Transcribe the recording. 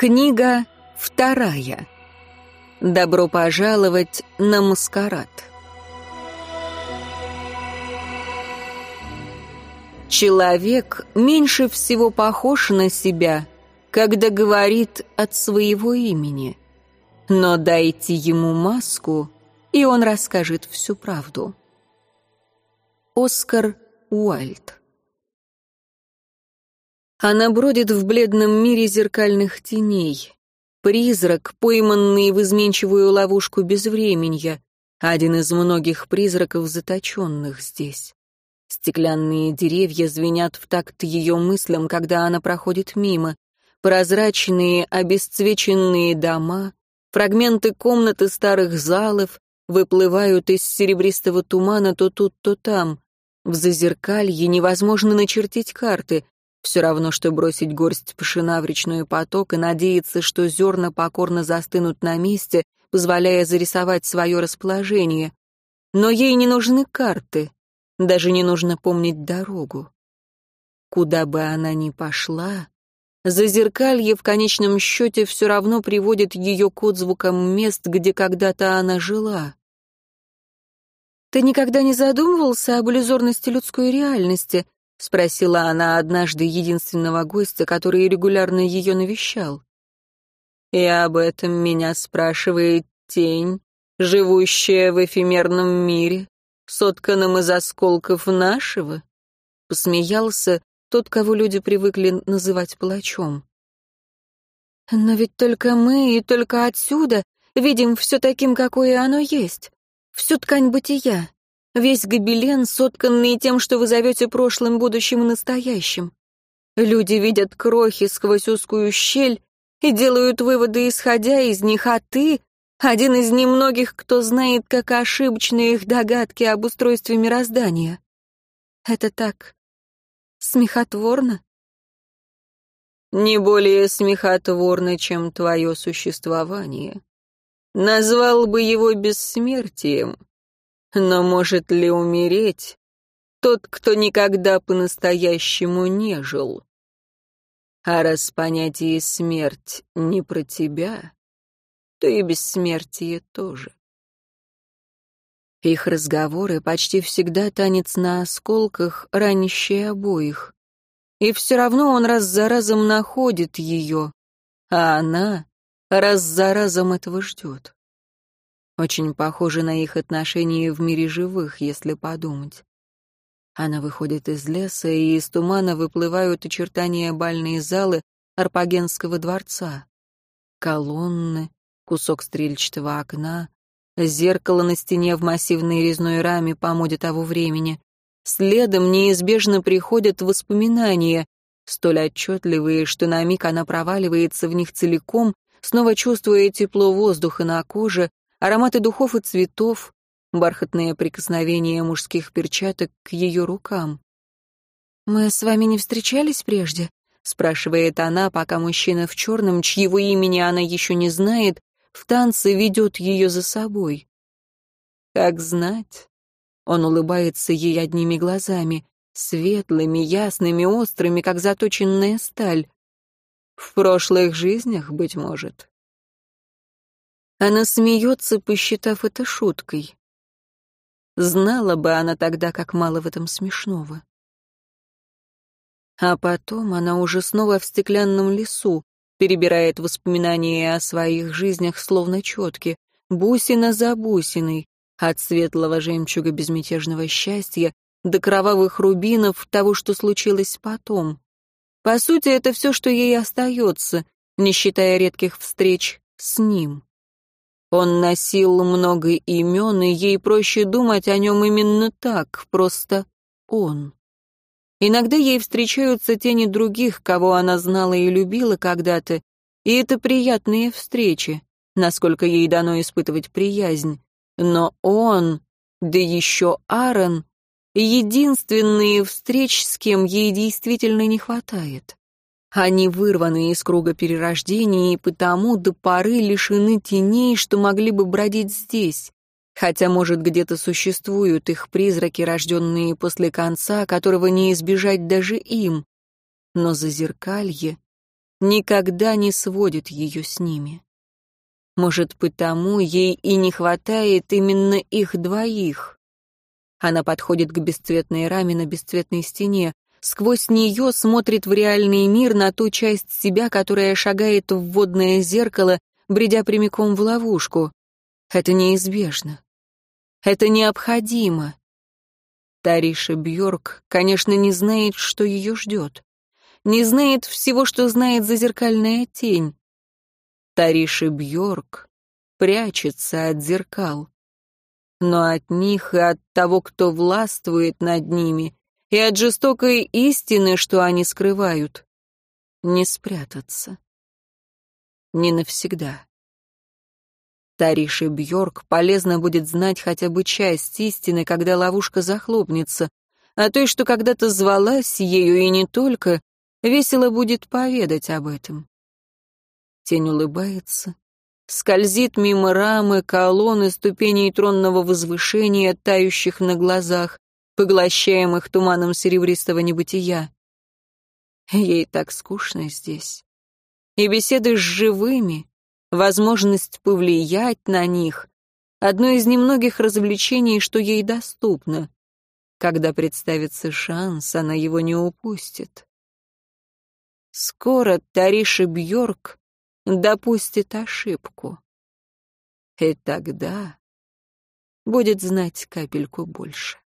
Книга вторая. Добро пожаловать на маскарад. Человек меньше всего похож на себя, когда говорит от своего имени. Но дайте ему маску, и он расскажет всю правду. Оскар Уальд Она бродит в бледном мире зеркальных теней. Призрак, пойманный в изменчивую ловушку безвременья, один из многих призраков, заточенных здесь. Стеклянные деревья звенят в такт ее мыслям, когда она проходит мимо. Прозрачные, обесцвеченные дома, фрагменты комнаты старых залов выплывают из серебристого тумана то тут, то там. В зазеркалье невозможно начертить карты. Все равно, что бросить горсть пшена в речной поток и надеяться, что зерна покорно застынут на месте, позволяя зарисовать свое расположение. Но ей не нужны карты. Даже не нужно помнить дорогу. Куда бы она ни пошла, зазеркалье в конечном счете все равно приводит ее к отзвукам мест, где когда-то она жила. «Ты никогда не задумывался об иллюзорности людской реальности?» — спросила она однажды единственного гостя, который регулярно ее навещал. «И об этом меня спрашивает тень, живущая в эфемерном мире, сотканном из осколков нашего?» Посмеялся тот, кого люди привыкли называть палачом. «Но ведь только мы и только отсюда видим все таким, какое оно есть. Всю ткань бытия. Весь гобелен, сотканный тем, что вы зовете прошлым, будущим и настоящим. Люди видят крохи сквозь узкую щель и делают выводы, исходя из них, а ты один из немногих, кто знает, как ошибочны их догадки об устройстве мироздания. Это так смехотворно? Не более смехотворно, чем твое существование. Назвал бы его бессмертием. Но может ли умереть тот, кто никогда по-настоящему не жил? А раз понятие «смерть» не про тебя, то и бессмертие тоже. Их разговоры почти всегда танец на осколках, ранящие обоих. И все равно он раз за разом находит ее, а она раз за разом этого ждет. Очень похоже на их отношения в мире живых, если подумать. Она выходит из леса, и из тумана выплывают очертания бальной залы Арпагенского дворца. Колонны, кусок стрельчатого окна, зеркало на стене в массивной резной раме по моде того времени. Следом неизбежно приходят воспоминания, столь отчетливые, что на миг она проваливается в них целиком, снова чувствуя тепло воздуха на коже, ароматы духов и цветов, бархатное прикосновение мужских перчаток к ее рукам. «Мы с вами не встречались прежде?» — спрашивает она, пока мужчина в черном, чьего имени она еще не знает, в танце ведет ее за собой. Как знать. Он улыбается ей одними глазами, светлыми, ясными, острыми, как заточенная сталь. В прошлых жизнях, быть может. Она смеется, посчитав это шуткой. Знала бы она тогда, как мало в этом смешного. А потом она уже снова в стеклянном лесу, перебирает воспоминания о своих жизнях словно четки, бусина за бусиной, от светлого жемчуга безмятежного счастья до кровавых рубинов того, что случилось потом. По сути, это все, что ей остается, не считая редких встреч с ним. Он носил много имен, и ей проще думать о нем именно так, просто он. Иногда ей встречаются тени других, кого она знала и любила когда-то, и это приятные встречи, насколько ей дано испытывать приязнь. Но он, да еще Аарон, единственные встреч, с кем ей действительно не хватает. Они вырваны из круга перерождения и потому до поры лишены теней, что могли бы бродить здесь. Хотя, может, где-то существуют их призраки, рожденные после конца, которого не избежать даже им. Но зазеркалье никогда не сводит ее с ними. Может, потому ей и не хватает именно их двоих. Она подходит к бесцветной раме на бесцветной стене, сквозь нее смотрит в реальный мир на ту часть себя, которая шагает в водное зеркало, бредя прямиком в ловушку. Это неизбежно. Это необходимо. Тариша Бьорк, конечно, не знает, что ее ждет. Не знает всего, что знает зазеркальная тень. Тариша Бьорк прячется от зеркал. Но от них и от того, кто властвует над ними, и от жестокой истины, что они скрывают, не спрятаться. Не навсегда. Тарише Бьорк полезно будет знать хотя бы часть истины, когда ловушка захлопнется, а той, что когда-то звалась ею и не только, весело будет поведать об этом. Тень улыбается, скользит мимо рамы, колонны, ступеней тронного возвышения, тающих на глазах, поглощаемых туманом серебристого небытия. Ей так скучно здесь. И беседы с живыми, возможность повлиять на них — одно из немногих развлечений, что ей доступно. Когда представится шанс, она его не упустит. Скоро Тариша Бьорк допустит ошибку. И тогда будет знать капельку больше.